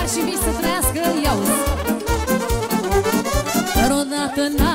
mari și vii să trăiască, iauzi Rodată n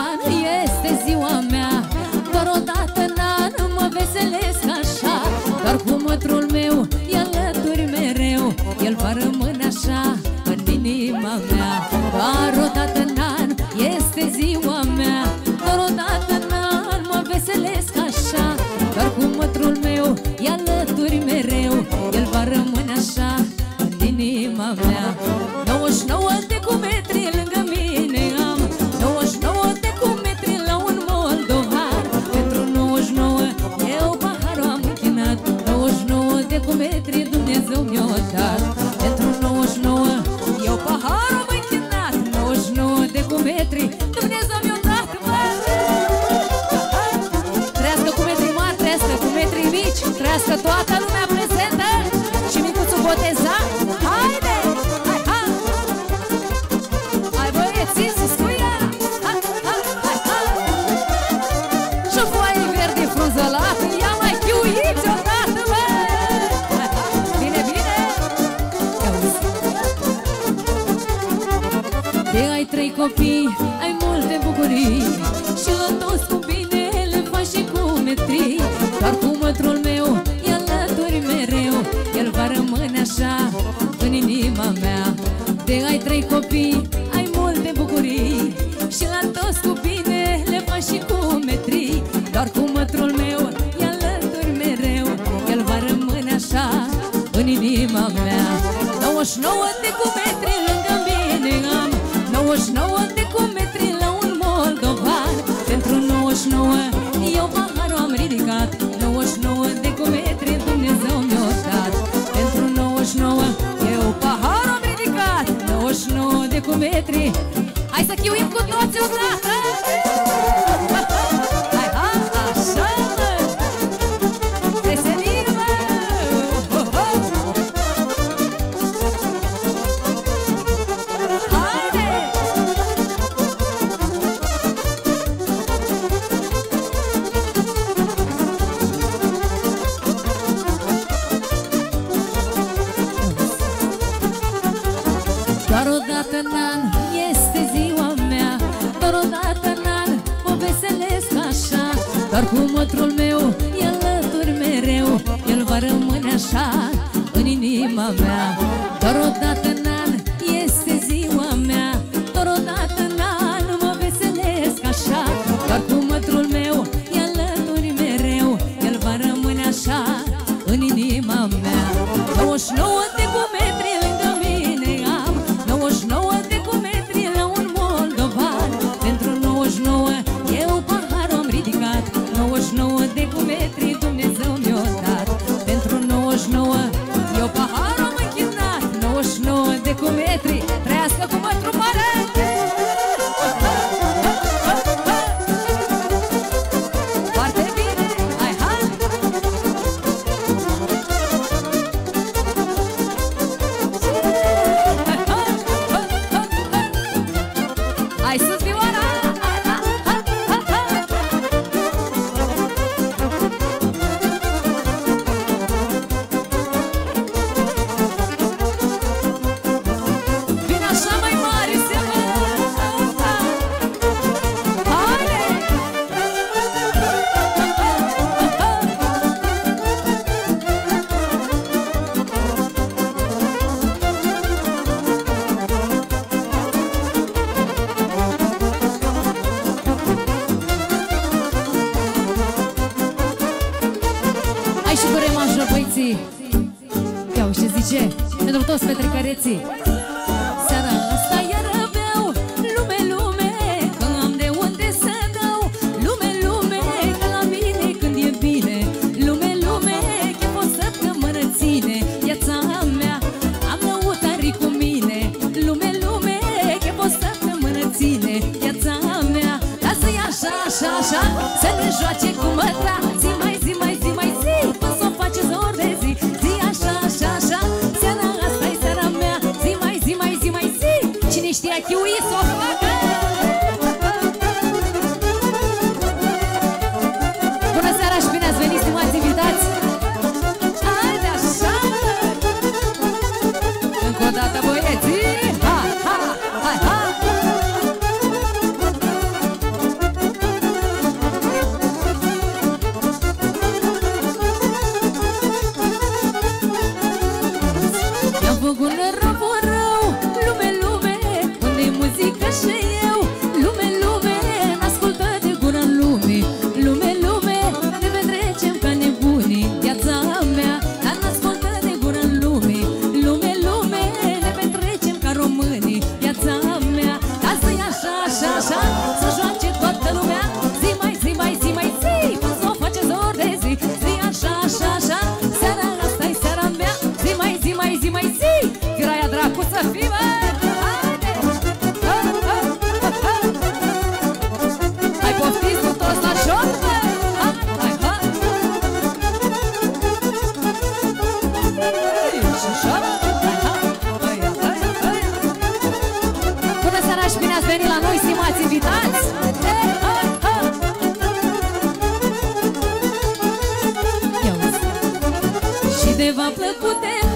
pietre Hai o chiuim cu toții o dată! toți pentru căreții! Și de v-a plăcut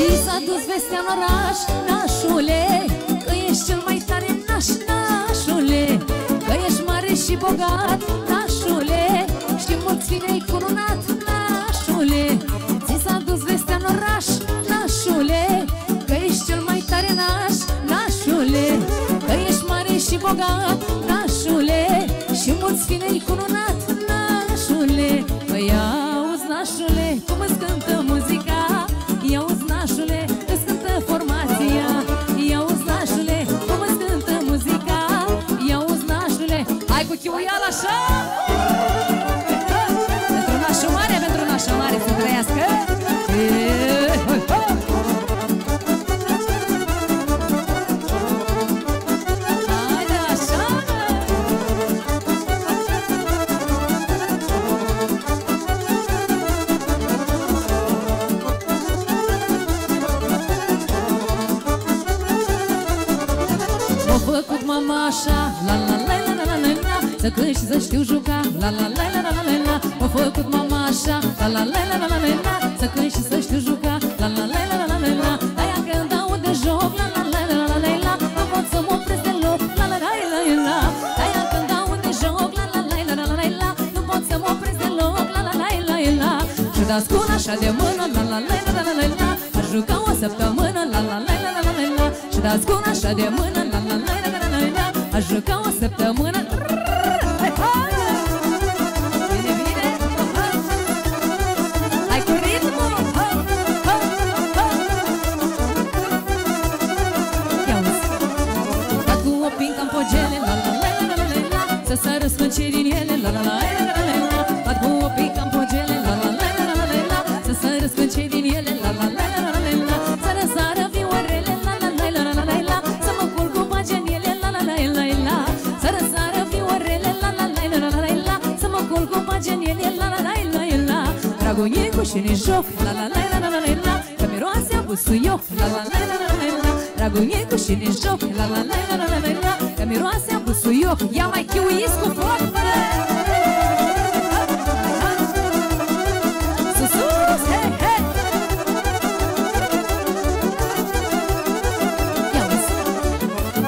Ți s-a dus vestea în oraș, nașule Că ești cel mai tare naș, nașule. Că ești mare și bogat, nașule Și mulți fine ai curunat, nașule. Ți s-a dus vestea în oraș, nașule Că ești cel mai tare naș, nașule. Că ești mare și bogat, Dragonicu și ne joc La la la la la la la Că miroase a busuioc La la la la la la la Dragonicu și ne joc La la la la la la la Că miroase a busuioc Ia mai chiuiți cu foc Sus, sus, hei, hei Ia uzi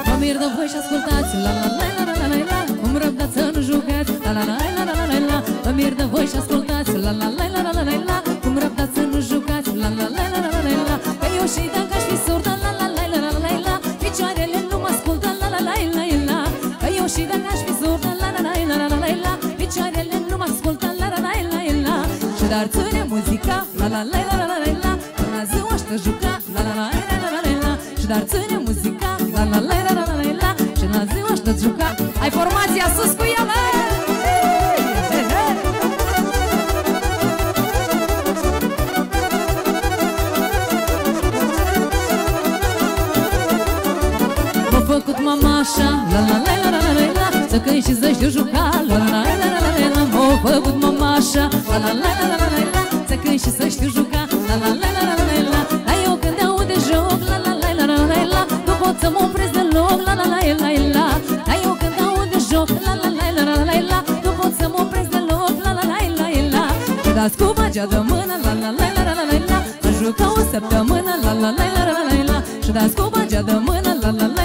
Mă mir de voi și ascultați La la la la la la la la Cum răbdați să nu jucați La la la la la la la la Mă mir de voi și ascultați La la la la la la la La la la la la la la la Că eu și dacă aș fi surdă La la la la la la la Picioarele nu mă ascultă La la la la la la Că eu și dacă aș fi surdă La la la la la la la Picioarele nu mă ascultă La la la la la la Și dar ține muzica La la la la la la la Până ziua ștă juca La la la la la la la la Și dar ține muzica La la la la la la la Și la ziua ștă juca Ai formația sus cu ea, așa La la la la la la la la Să cânt și să știu juca La la la la la la la la M-a făcut mama așa La la la la la la la la Să cânt și să știu juca La la la la la la la la Dar eu când aud de joc La la la la la la la Nu pot să mă opresc deloc La la la la la la Dar eu când aud de joc La la la la la la la Nu pot să mă opresc deloc La la la la la la Și dați cu bagea de mână La la la la la la la la Mă juca o săptămână La la la la la la la la Și dați cu bagea de mână La la la la la la la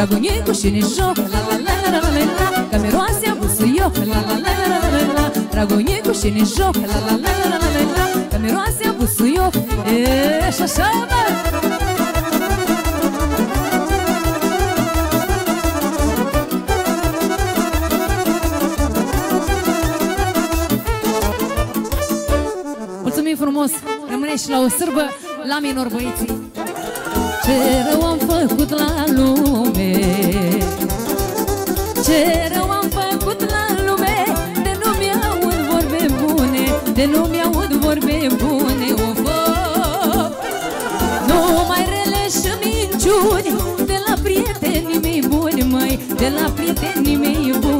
Dragonicu și ne joc La la la la la la la Că miroase a busuioc La la la la la la la Dragonicu și ne joc La la la la la la la Că miroase a busuioc E, și așa, bă! Mulțumim frumos! Rămâne și la o sârbă la minor băieții Ce rău am făcut la lume. Ce rău am făcut la lume. De nu mi-aud vorbe bune De nu mi-aud vorbe bune of, of. Nu mai releș și minciuni De la prietenii mei buni, măi De la prietenii mei buni,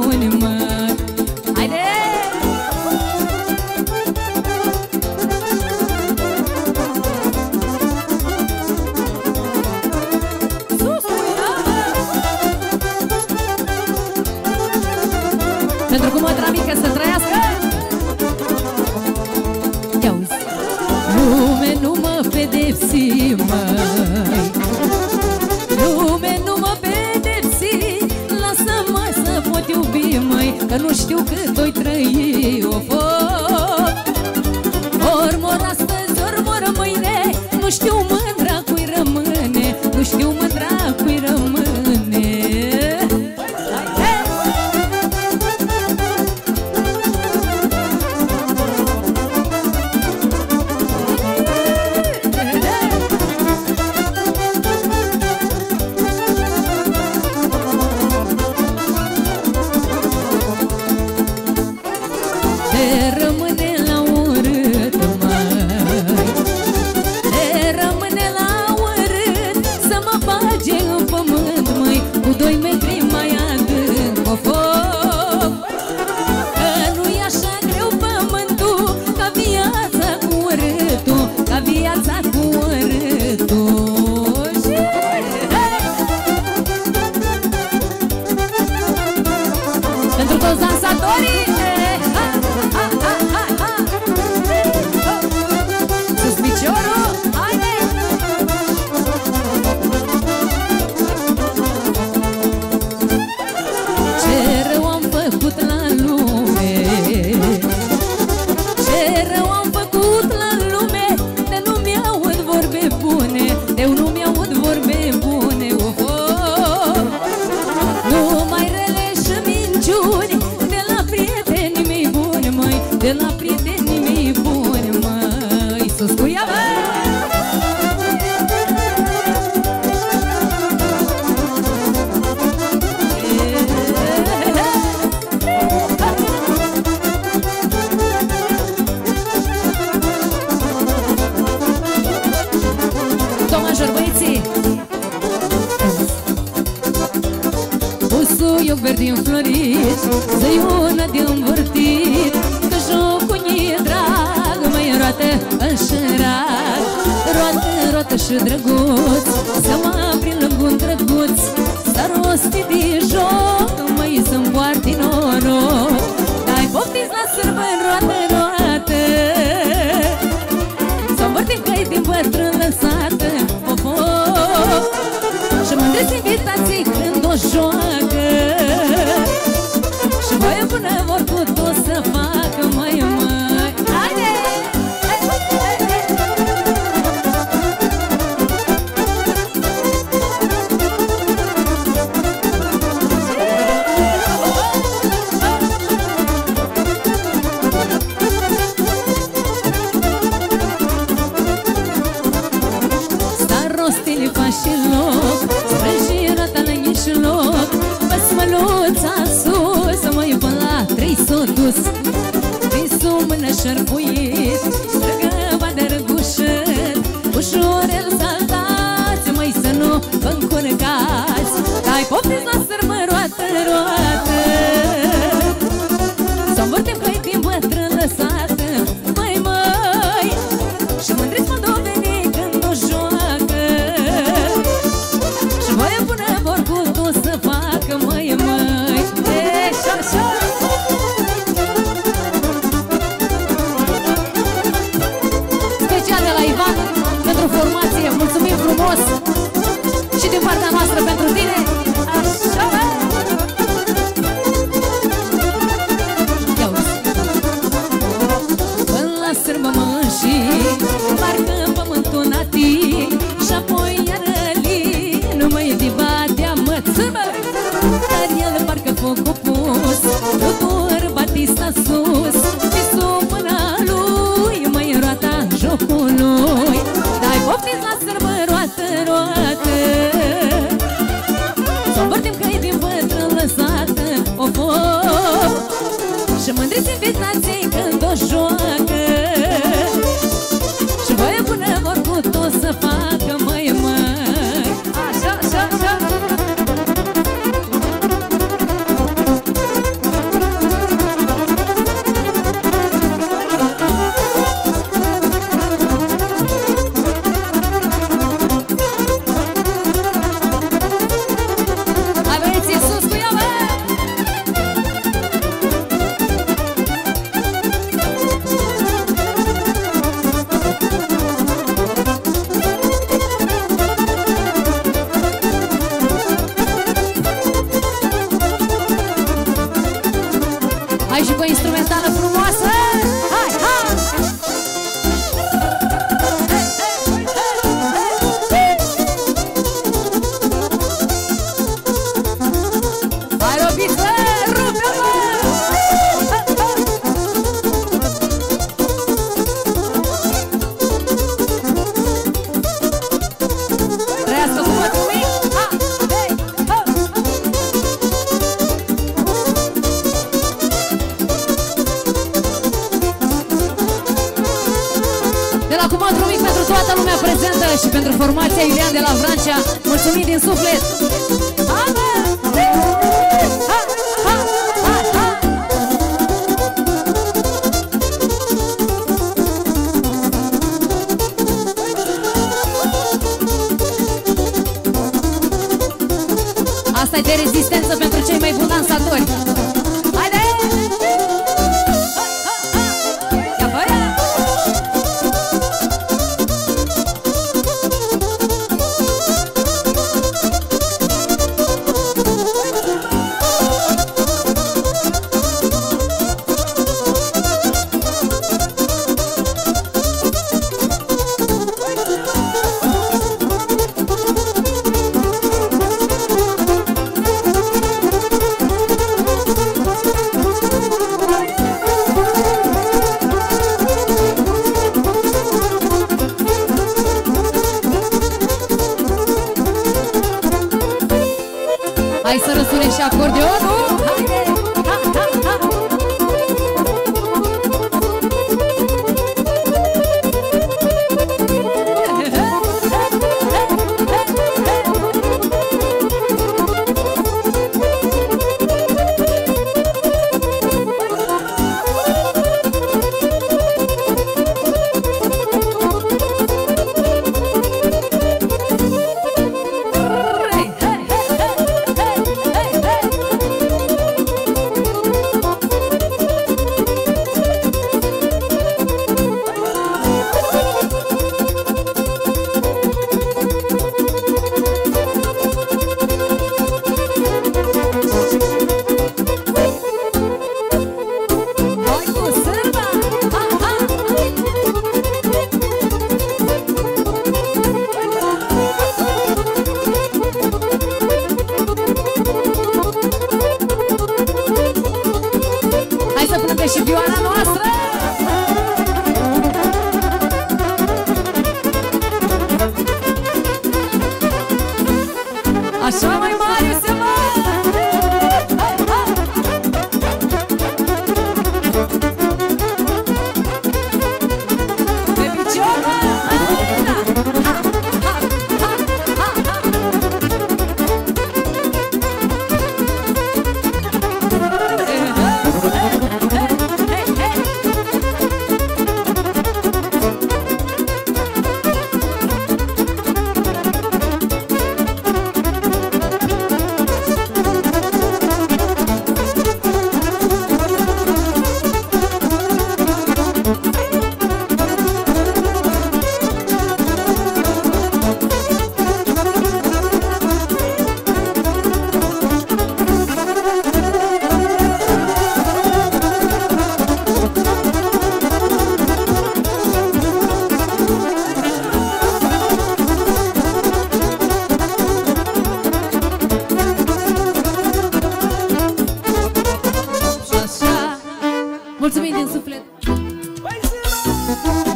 și loc Spăl și roata la loc. Păs măluța sus Măi până la trei s-o dus Visul mână șerpuit Străgăva de răgușit Ușor el s-a Măi să nu vă încurcați. Că ai popis la sârmă roată, roată. Simt cel mai bogat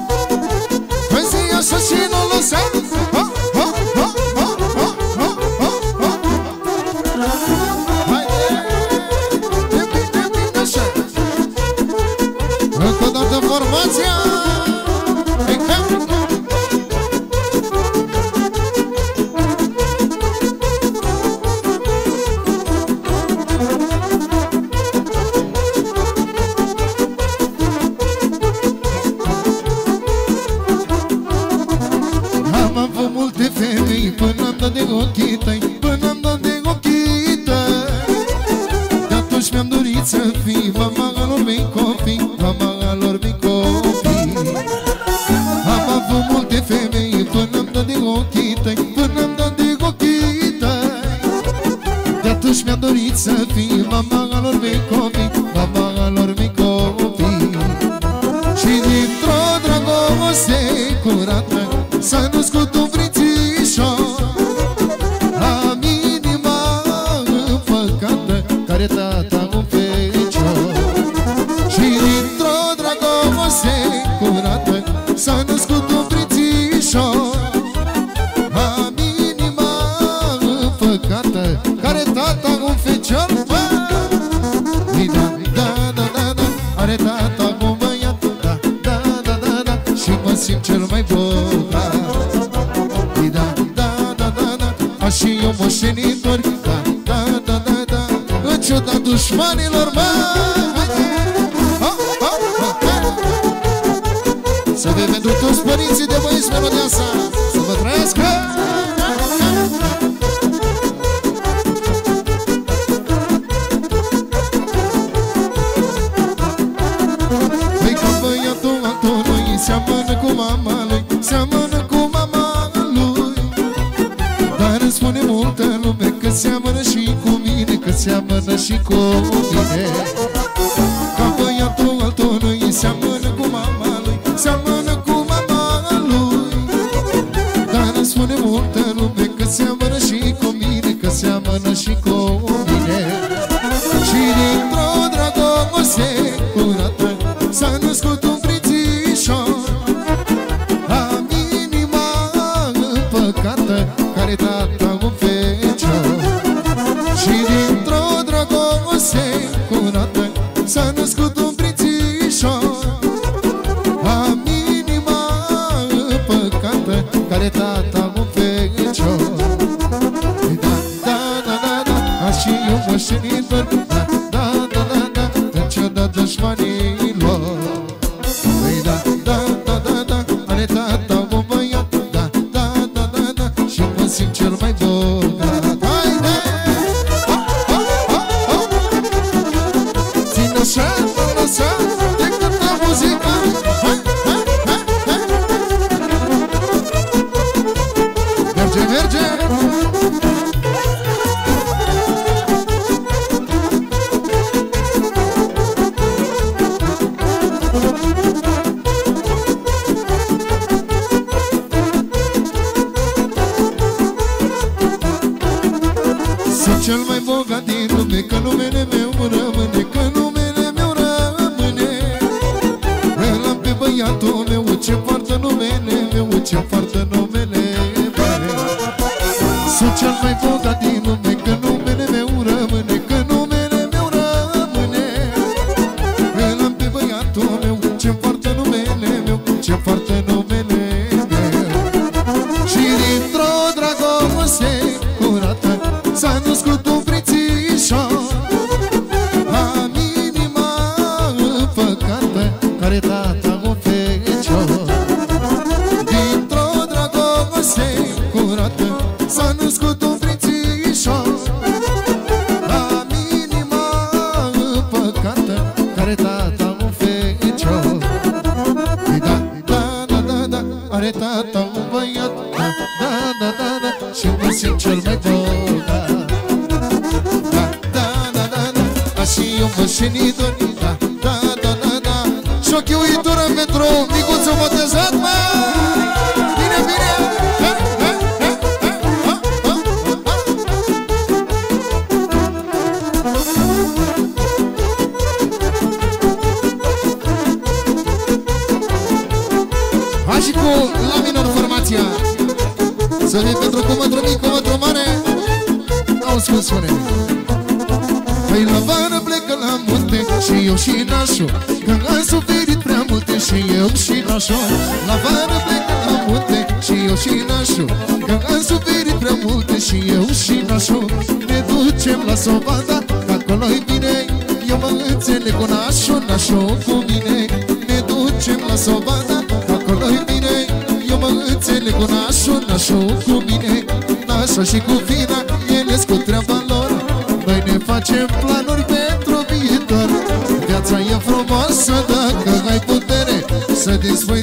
seamănă și cu mine. și cu vina ele cu treaba lor Noi ne facem planuri pentru viitor. Viața e frumoasă dacă ai putere Să dezvoi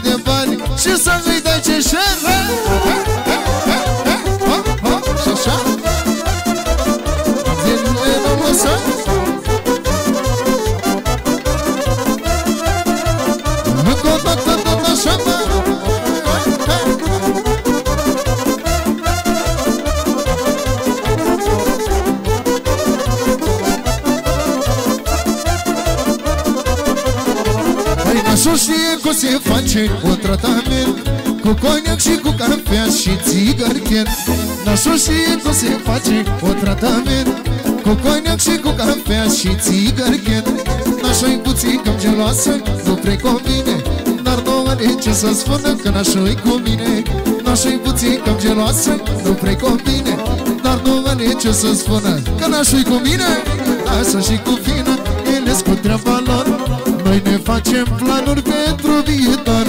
Nasul știe cum se face un tratament Cu coniac și cu cafea și țigarchen Nasul știe cum se face un tratament Cu coniac și cu cafea și țigarchen Nașa-i puțin cam geloasă, nu precomine Dar nu are ce să spună că nașa-i cu mine. Nașa-i puțin cam geloasă, nu precomine Dar nu are ce să spună că nașa-i cu mine. Nașa și cu vină, ele cu treaba lor. Noi ne facem planuri pentru viitor.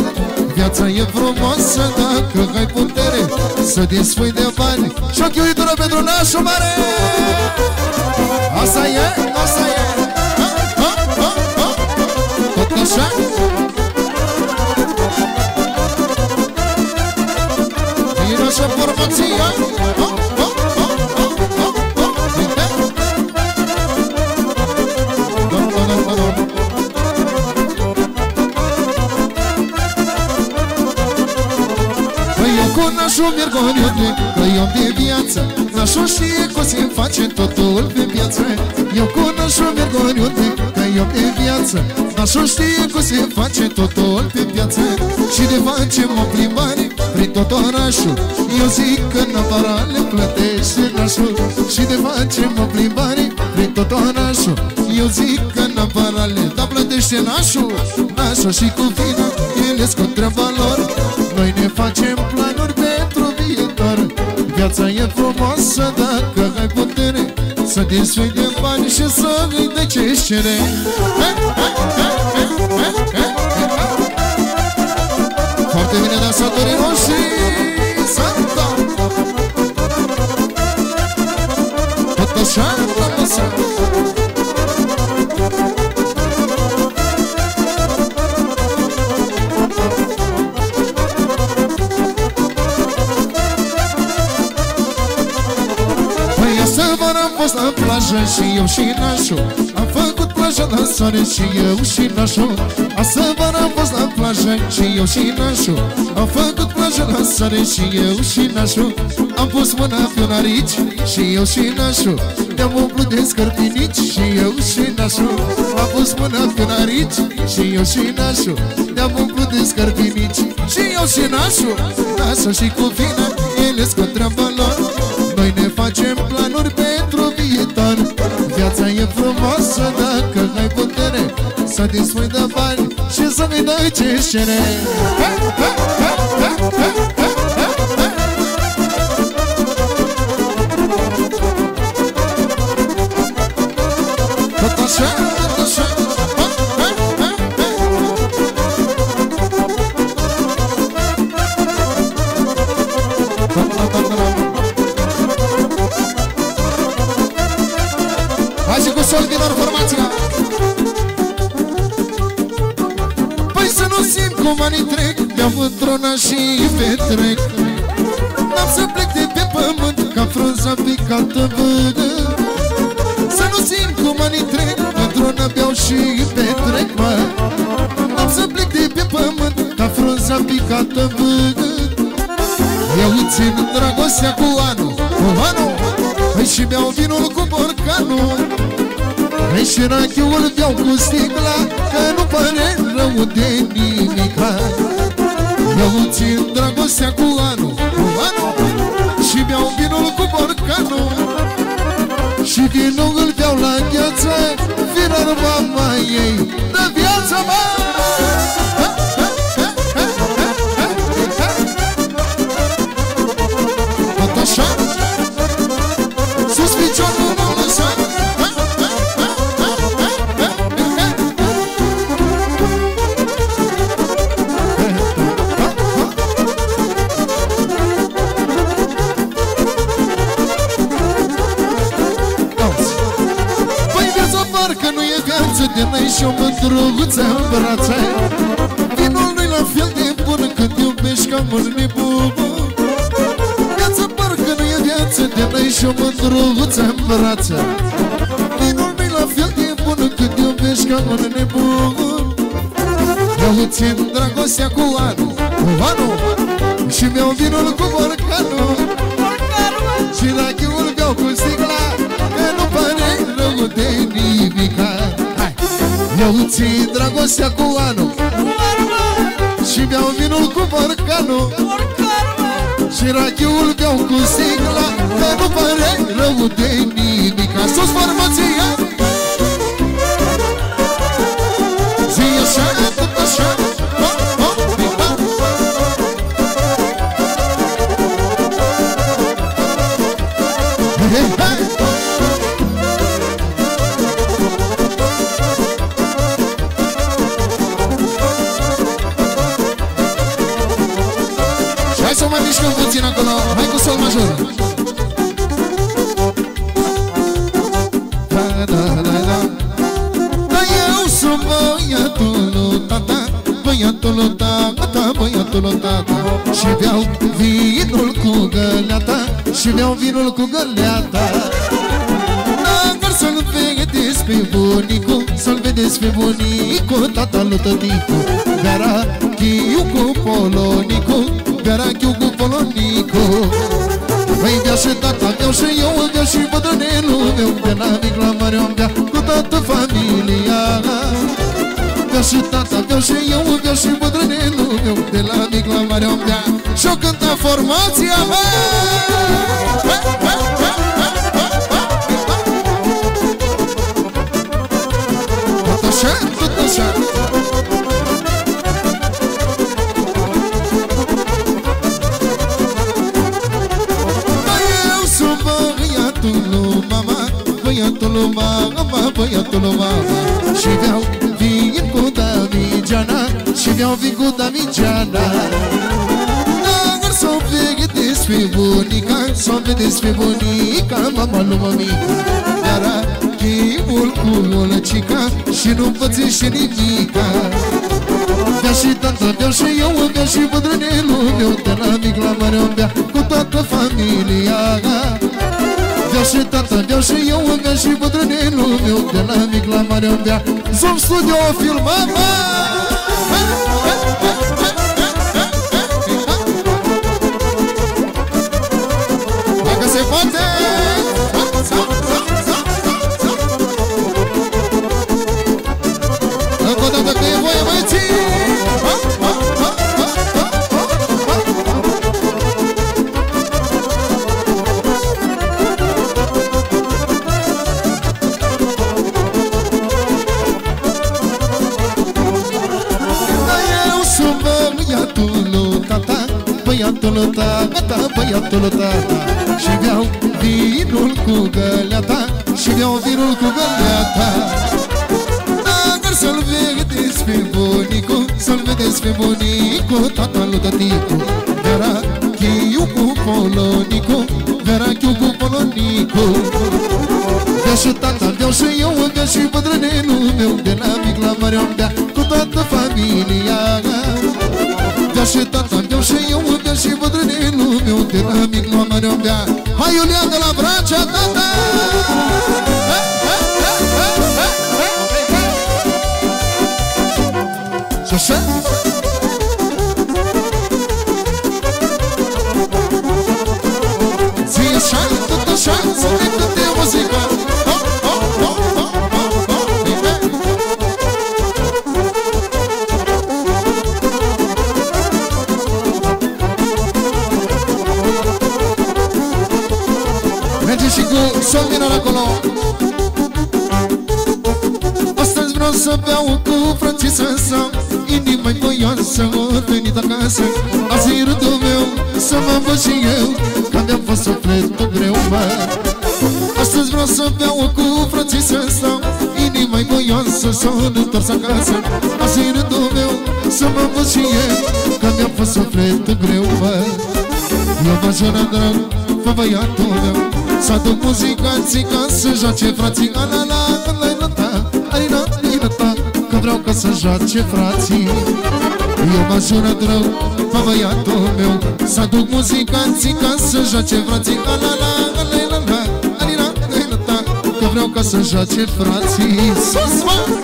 Viața e frumoasă dacă ai putere Să dispui de bani. Și o chiuitură pentru nașul mare. Asta e, asta e. Ha, ha, ha, ha. Tot așa? E așa formația. Ha, ha, ha, eu cu nașul merg oriunde Că eu de viață. Nașul știe cum se face totul pe viață Eu cu nașul merg oriunde Că eu de viață. Nașul știe cum se face totul pe viață Și de facem o plimbare Prin tot orașul. Eu zic că navara le plătește nașul. Și de facem o plimbare Prin tot orașul. Eu zic că navara le Da plătește nașul. Nașul și cu vina Ele cu treaba lor. Noi ne facem planuri pentru viitor Viața e frumoasă dacă ai putere Să dispui de bani și să vii de ce cere Foarte bine dansatorii noștri Santa Tot așa, tot așa plajă și eu și nașul Am făcut plajă la soare și eu și nașul Asă vară am fost la plajă și eu și nașul Am făcut plajă la soare și eu și nașul Am pus mâna pe un arici și eu și nașul Ne-am umplut de scărpinici și eu și nașul Am pus mâna pe un arici și eu și nașul Ne-am umplut de scărpinici și eu și nașul Nașul și cu vina, ele cu treaba lor. Noi ne facem planuri frumoasă dacă ai putere Să dispui de bani și să ne dai ce cere Tot așa, tot așa nu simt cum anii trec Mi-am întronat și petrec N-am să plec de pe pământ Ca frunza picată vâdă Să nu simt cum anii trec Într-una beau și petrec, mă. N-am să plec de pe pământ Ca frunza picată vâdă Eu îți țin dragostea cu anul Cu anul. Păi și beau vinul cu borcanul Păi și rachiul beau cu sticla Că nu pare rău de nimica Eu îți țin dragostea cu anul Cu anul Și beau vinul cu borcanul Și vinul îl beau la gheață Firar mama ei De viață, mă! Brațe Vinul nu-i la fel de bun când iubești ca un nebun Eu țin dragostea cu anul, cu anul Și mi-au vinul cu borcanul Și rachiul beau cu sticla Că nu pare rău de nimica Hai! Eu țin dragostea cu anul Și mi-au vinul cu borcanul Și rachiul beau cu sticla Că nu pare rău de nimica Sus formația! Hai cu sol major Da, da, da, da Da, eu sunt băiatul lui tata Băiatul lui tata, băiatul lui tata. Și beau vinul cu găleata Și beau vinul cu găleata. Dar să-l vedeți pe bunicu Să-l vedeți pe bunicu Tata lui tăticu Beara chiu cu polonicu Beara chiu cu polonicu Păi bea și tata meu și eu îmi bea și bătrânelul meu. De la mic la mare am bea cu toată familia. Bea și tata meu și eu îmi bea și bătrânelul meu. De la mic la mare am bea Și-o cânta formația. mea Băiatul lui mama, băiatul lui mama Și beau vin cu Damigeana Și beau vin cu Damigeana. Dar să o vedeți pe bunica Să o vedeți pe bunica Mama lui mămica Dar chimul cu olăcica Și nu pățește nimica. Bea și tata, bea și eu, bea și bătrânelul meu De la mic la mare am bea cu toată familia Bea și tata, bea și eu, bea și bătrânelul meu. De la mic la mare am bea Zoom Studio filmama Băiatul lui tata, băiatul lui tata Și beau vinul cu găleata Și beau vinul cu găleata. Dar să-l vedeți pe bunicu Să-l vedeți pe bunicu Tata lui tăticu Vera chiu cu polonicu Vera chiu cu polonicu. Bea și tata, beau și eu, bea și bătrânelul meu De la mic la mare am bea cu toată familia Bea și tata, beau și eu, bea și bătrânelul meu De la mic la mare am bea Hai Iulia de la Bracea, tata! Și așa? Zi așa, tot așa, să ne cânte muzica sol minor acolo Astăzi vreau să beau cu sa Inima-i voioasă, o venit acasă Azi e rândul meu să mă văd și eu Că mi-am fost sufletul greu, mă Astăzi vreau să beau cu sa Inima-i voioasă să o întors acasă Azi e rândul meu să mă văd și eu Că mi-am fost sufletul greu, mă eu mă jură drag, fă băiatul meu Să aduc muzicanții ca să joace frații La la la, la la ta, la la la ta Că vreau ca să joace frații. Eu mă jură drag, fă băiatul meu. Să aduc muzicanții ca să joace frații La la la, la la la, la la la ta Că vreau ca să joace frații. Sus, mă!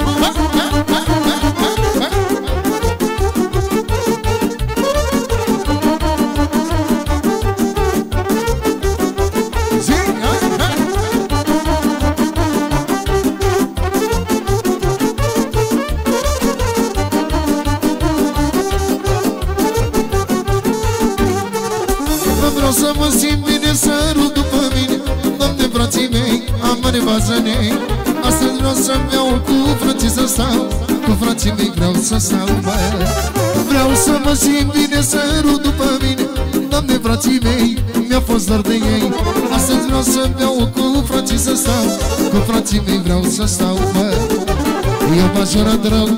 frații mei Am mare bazane Astăzi vreau să-mi iau cu frații să stau Cu frații mei vreau să stau bă. Vreau să mă simt bine, să rud după mine Doamne, frații mei, mi-a fost doar de ei Astăzi vreau să-mi iau cu frații să stau Cu frații mei vreau să stau bă. Eu m-a jurat rău,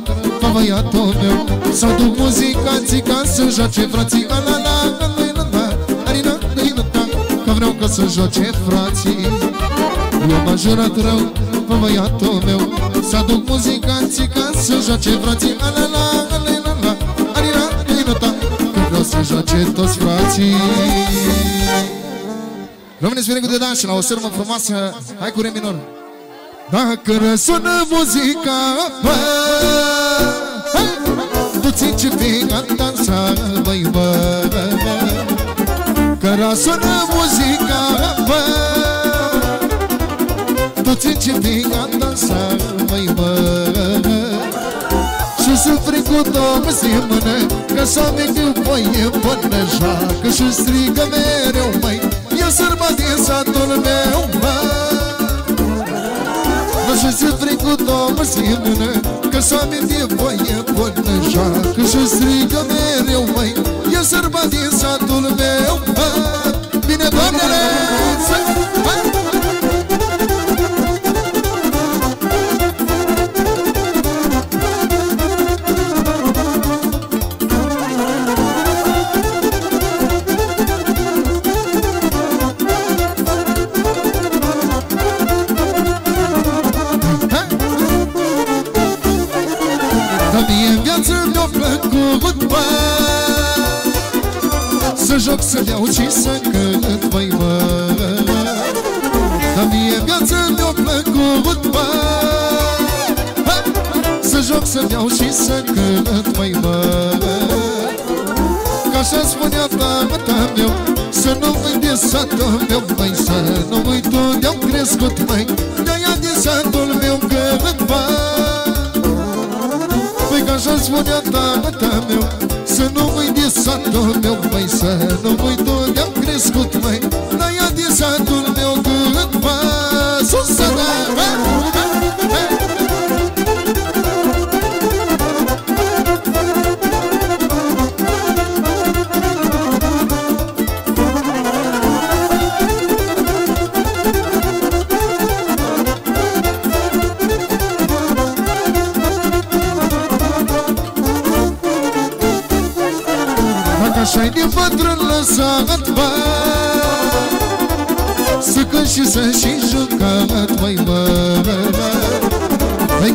pe băiatul meu Să aduc muzicanții ca să joace frații La la la, la la la, la la la, la la la Că vreau ca să joace frații eu m-am jurat rău pe băiatul meu. Să aduc muzicanții ca să joace frații Ala la, ala la la, ala la, ala ta Că vreau să joace toți frații. Rămâneți bine cu de dan la o sârmă frumoasă Hai cu re minor. Dacă răsună muzica bă, Puțin ce vin a dansa băi bă, bă, bă. Că răsună muzica bă, tu-ți începi a dansa Băi bă Și sufri cu două semănă Că s-a mică voie până joacă Și strigă mereu măi sârba din satul meu, mă. Mă și se fricu două simână Că s-a mintit voie până joacă Și strigă mereu, măi E sârba din satul meu, mă. Bine, doamnele, să... joc să beau și să cânt, măi, mă. Dar mie viața mi-a plăcut, mă. Să joc să beau și să cânt, măi, mă. Ca așa spunea tata meu Să nu uit de satul meu, măi Să nu uit unde am crescut, măi. De-aia de satul meu cânt, măi Păi ca așa spunea tata meu Să nu uit de satul meu, măi Să nu uit unde am crescut, măi. Dar ia de satul meu cât mă sus să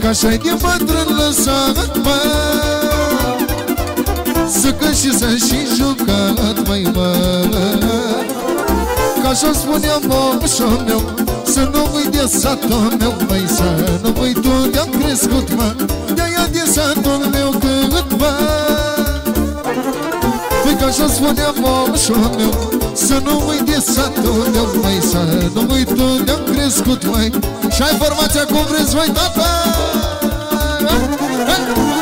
Hai că așa-i de bătrân lăsat, bă Să cânt și să și jucat, măi, bă Că așa spunea moșul meu Să nu uit de satul meu, măi Să nu uit unde am crescut, mă De-aia de satul meu cât, mă. Păi că așa spunea moșul meu Să nu uit de satul meu, măi Să nu uit unde am crescut, măi. Și ai formația cum vreți, măi, tata! Foarte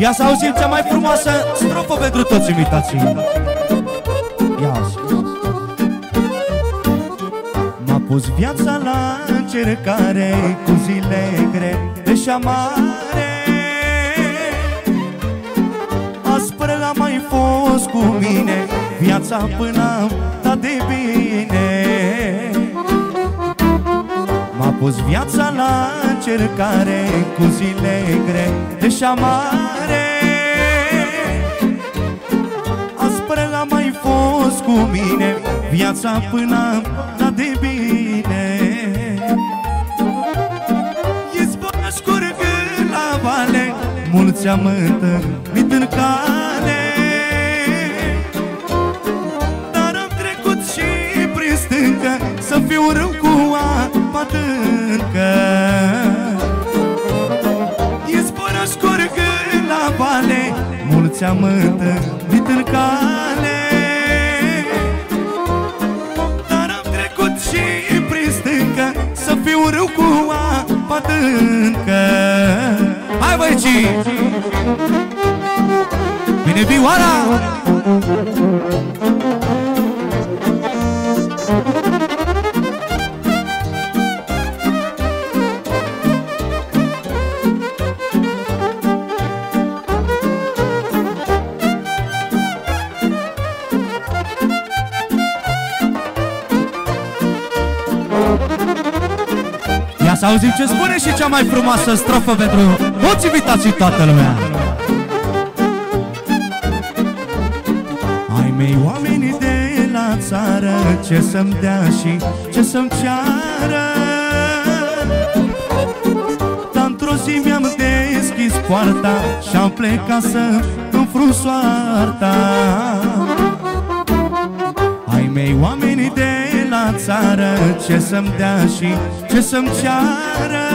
Ia să auzim cea mai frumoasă strofă pentru toți invitații. Ia M-a pus viața la încercare Cu zile grele și amare. Aspră a mai fost cu mine Viața până am dat de bine pus viața la încercare Cu zile grele și șamare. Aspră a mai fost cu mine Viața până am dat de bine. Izbora scurgă la vale Mulți am întâlnit în cale. Dar am trecut și prin stâncă Să fiu râu cu potâncă E sporă la vale Mulți amântă vit în cale Dar am trecut și prin stâncă Să fiu rău cu apa tâncă Hai băici! Vine vioara! Thank you. Auzim ce spune și cea mai frumoasă strofă pentru toți invitații toată lumea. Ai mei oamenii de la țară Ce să-mi dea și ce să-mi ceară? Dar într-o zi mi-am deschis poarta Și-am plecat să înfrun soarta la țară Ce să-mi dea și ce să-mi ceară.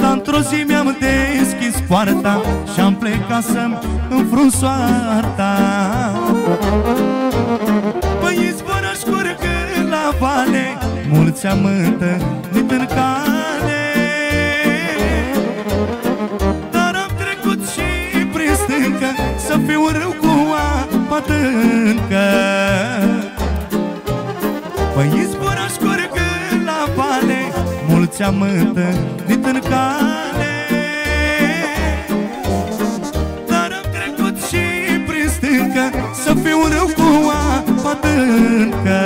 Dar într-o zi mi-am deschis poarta Și-am plecat să-mi înfrun soarta. Păi izvoră-și curgă la vale Mulți am întâlnit în cale. Dar am trecut și prin stâncă Să fiu râu cu apă adâncă Păi izvoră-și curgă la vale Mulți am întâlnit în cale. Dar am trecut și prin stâncă Să fiu râu cu apă adâncă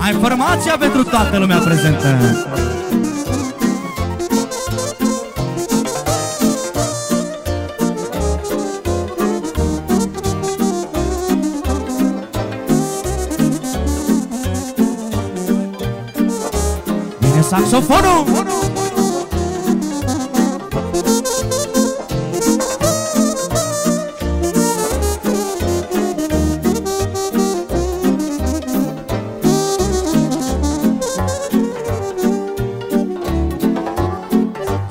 Hai formația pentru toată lumea prezentă saxofonul!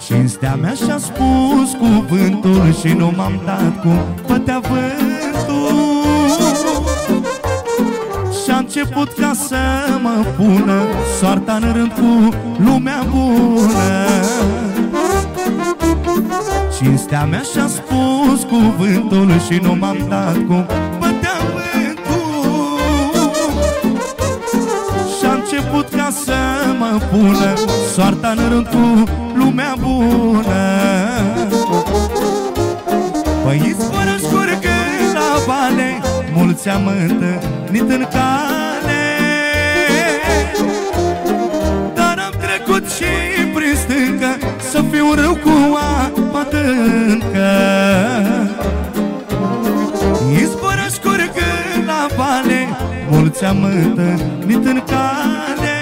Cinstea mea și-a spus cuvântul Și nu m-am dat cum bătea vântul. Și-a început ca să mă pună Soarta în rând cu lumea bună. Cinstea mea și-a spus cuvântul Și nu m-am dat cum bătea vântul Și-a început ca să mă pună Soarta în rând cu lumea bună. Păi izvoră scurgă la vale Mulți am întâlnit în cale Să fiu râu cu apă adâncă Izvoră scurgă la vale Mulți am întâlnit în cale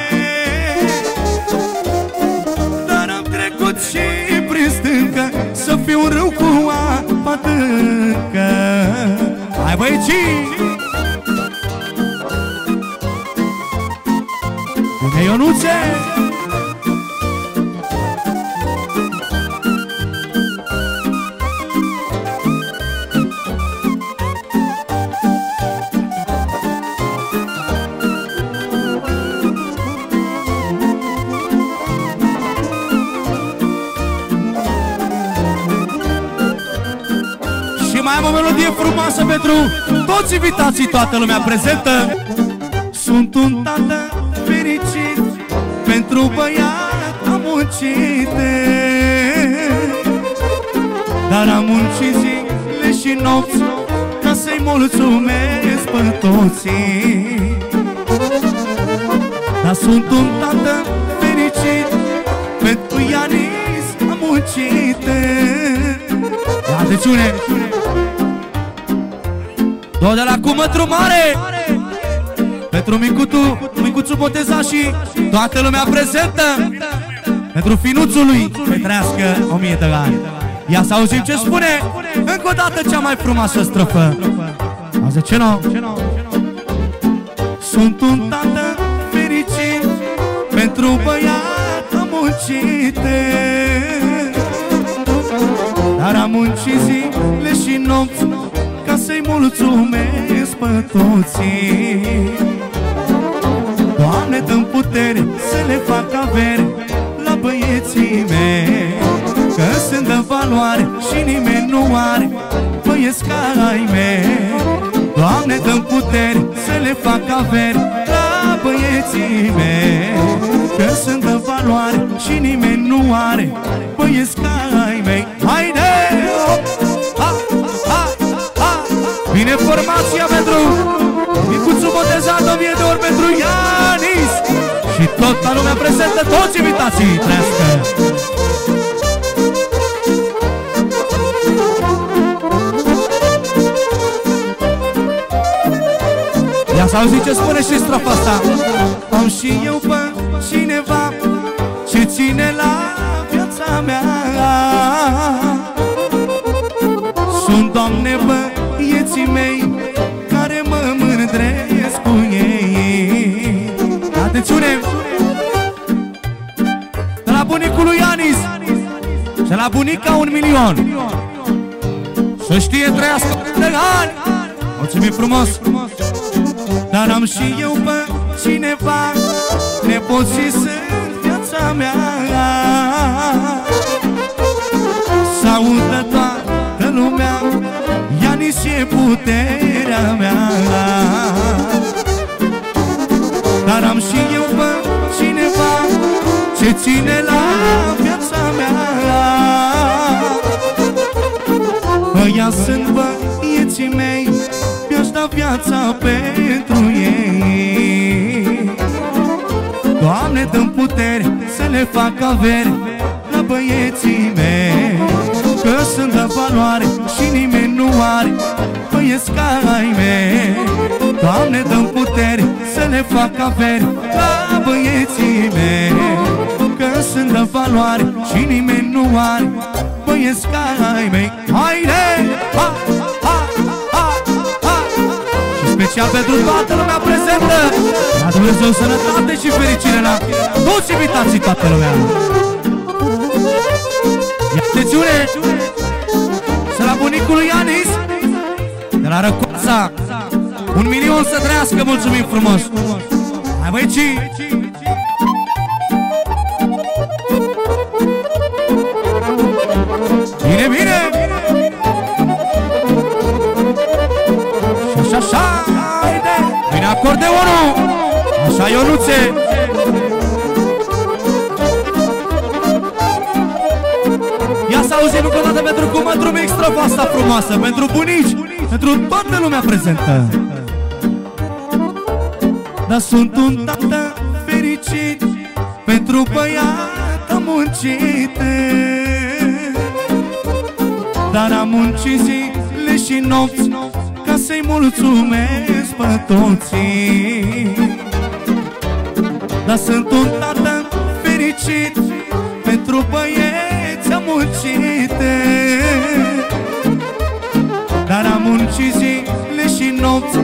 Dar am trecut și prin stâncă Să fiu râu cu apă adâncă Hai băieții! Bine Ionuțe! Frumoasă pentru toți invitații, toată lumea prezentă. Sunt un tată fericit pentru băiat am muncit. Dar am muncit zile și nopți ca să-i mulțumesc pe toții. Dar sunt un tată fericit pentru Ianis am muncit. La atențiune! Două de la cumătru mare. Pentru micuțul, micuțul botezat și toată lumea prezentă. Pentru finuțul lui Să trăiască o mie de ani. Ia să auzim ce spune Încă o dată cea mai frumoasă strofă. Auzi ce nu? Sunt un tată fericit Pentru băiat am muncit. Dar am muncit zile și nopți ca să-i mulțumesc pe toții Doamne, dă putere să le fac avere la băieții mei. Că sunt de valoare și nimeni nu are băieți ca ai mei. Doamne, dă putere să le fac avere la băieții mei. Că sunt de valoare și nimeni nu are băieți ca ai mei. Vine formația pentru Micuțul botezat o mie de ori pentru Ianis Și toată lumea prezentă, toți invitații Trească! Ia să auzi ce spune și strofa asta Am și eu pe cineva Ce ține la mă mândresc cu ei. Atențiune! De la bunicul lui Ianis Și la bunica un milion. Să știe trăiască de ani. Mulțumim frumos! Dar am și eu pe cineva. Nepoții sunt viața mea Ianis e puterea mea. Dar am și eu pe cineva Ce ține la viața mea. Ăia sunt băieții mei Mi-aș da viața pentru ei. Doamne, dă putere să le fac avere La băieții mei. Că sunt de valoare și nimeni nu are Băieți ca ai mei Doamne, dă putere să le fac avere La băieții mei Că sunt de valoare și nimeni nu are Băieți ca ai mei Haide! Ha, ha, ha, ha! Și special pentru toată lumea prezentă La Dumnezeu sănătate și fericire la toți invitații toată lumea Ia atențiune! Să la bunicul lui Ianis De la Răcoasa Un milion să trăiască, mulțumim frumos Hai băieții! Bine, bine! Și așa, așa, haide! Vine acordeonul! Așa, Ionuțe! Ia să auzim încă o dată pentru cum mă drum extra asta frumoasă Pentru bunici, pentru toată lumea prezentă. Dar sunt un tată fericit Pentru băiată muncită dar am muncit zile și nopți Ca să-i mulțumesc pe toții. Dar sunt un tată fericit Pentru băieți am muncit Dar am muncit zile și nopți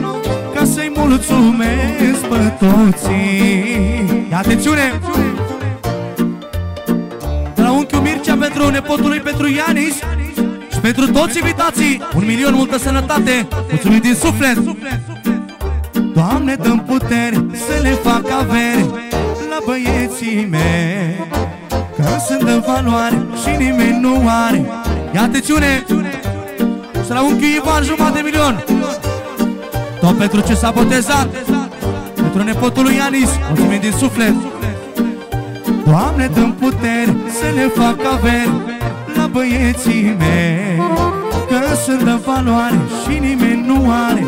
Ca să-i mulțumesc pe toții. Atențiune! De la unchiul Mircea pentru nepotul lui Petru Ianis și pentru toți invitații, un milion multă sănătate. Mulțumim din suflet! Doamne, dăm puteri să le fac avere La băieții mei Că sunt în valoare și nimeni nu are. Ia atențiune! Și la unchiul Ivan jumătate de milion. Tot pentru ce s-a botezat. Pentru nepotul lui Ianis Mulțumim din suflet. Doamne, dăm puteri să le fac avere la băieții mei. Că sunt de valoare și nimeni nu are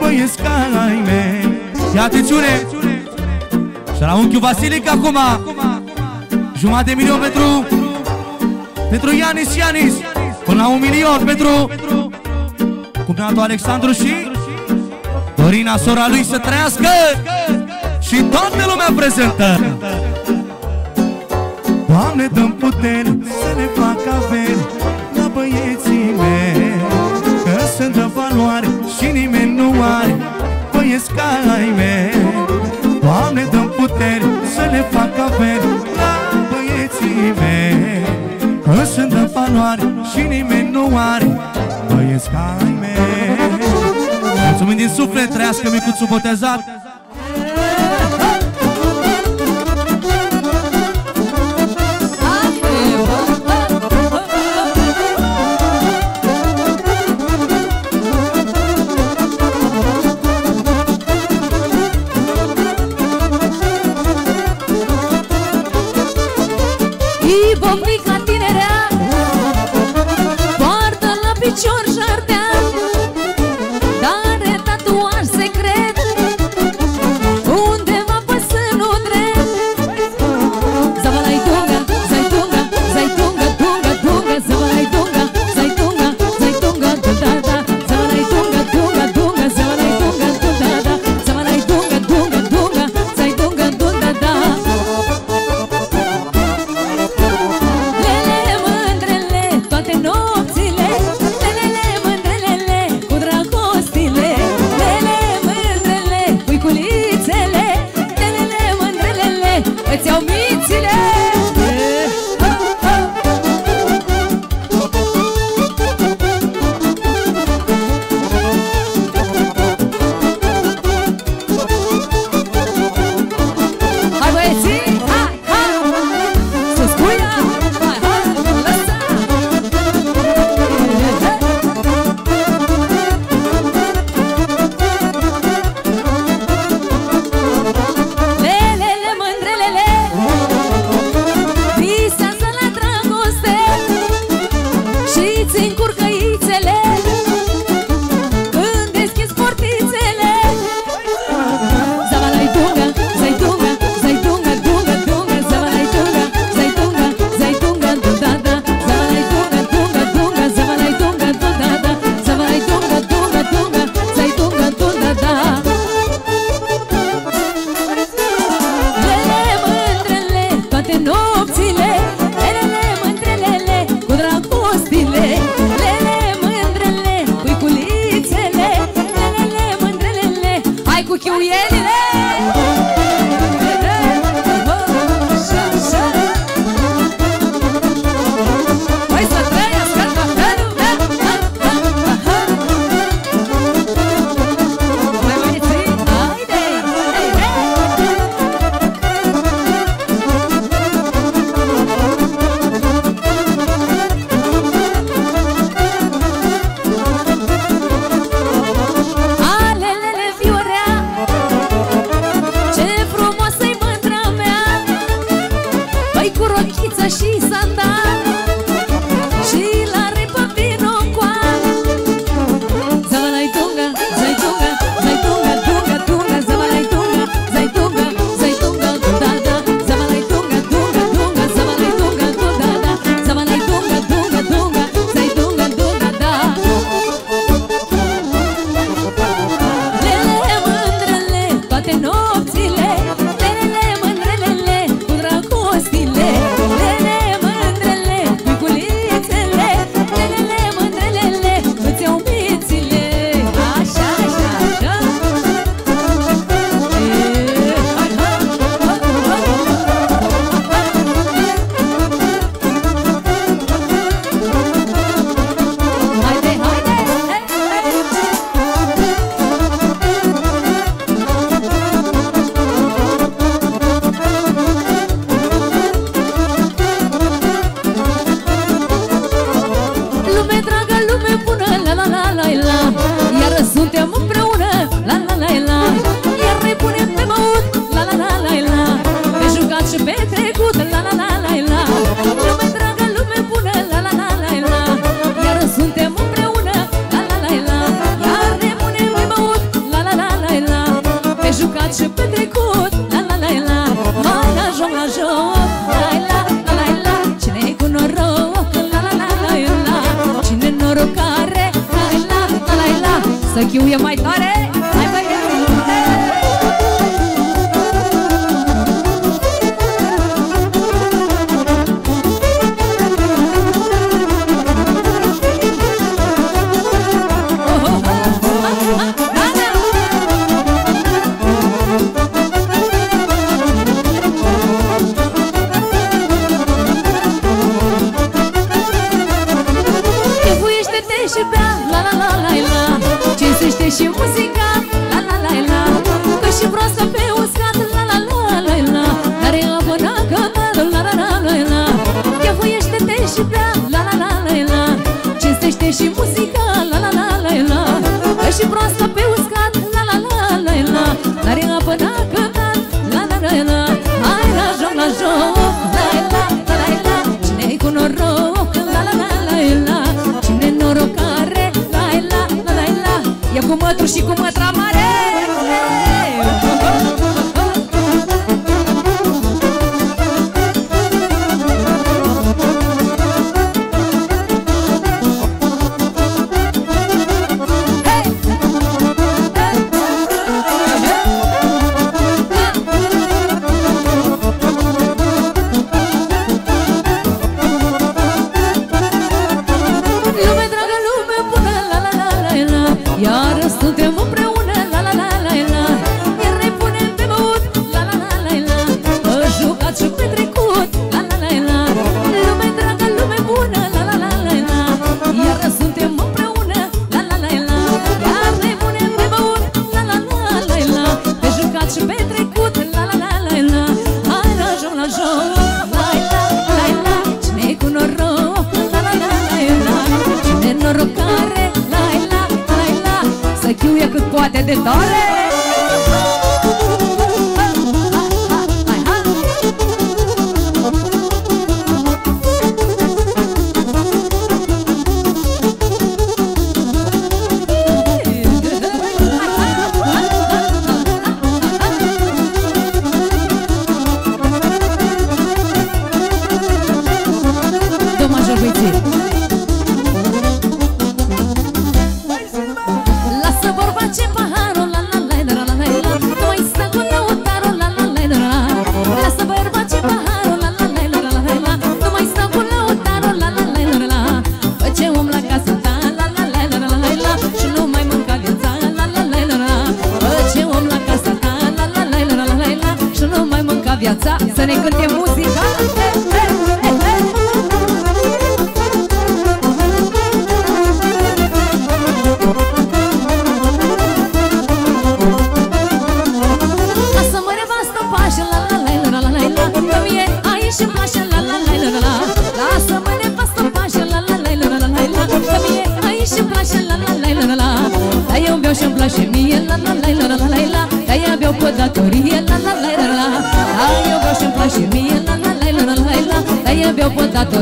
Băieți ca ai mei. Ia atențiune! Și la unchiul Vasilic acum Jumătate de milion pentru Pentru Ianis Ianis. Până la un milion pentru Cumnatul Alexandru și Dorina, sora lui, să trăiască. Și toată lumea prezentă. Doamne, dăm putere să ne fac averi La băieții mei. Că sunt de valoare și nimeni nu are Băieți ca ai mei. Doamne, dăm putere să le fac averi La băieții mei Că sunt de valoare și nimeni nu are Băieți ca ai mei. Mulțumim din suflet, trăiască micuțul botezat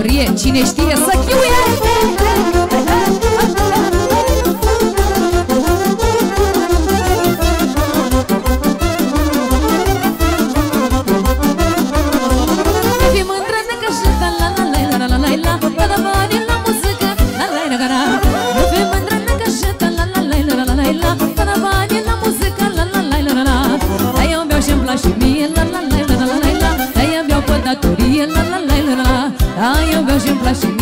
beau pe datorie Cine știe să chiuie și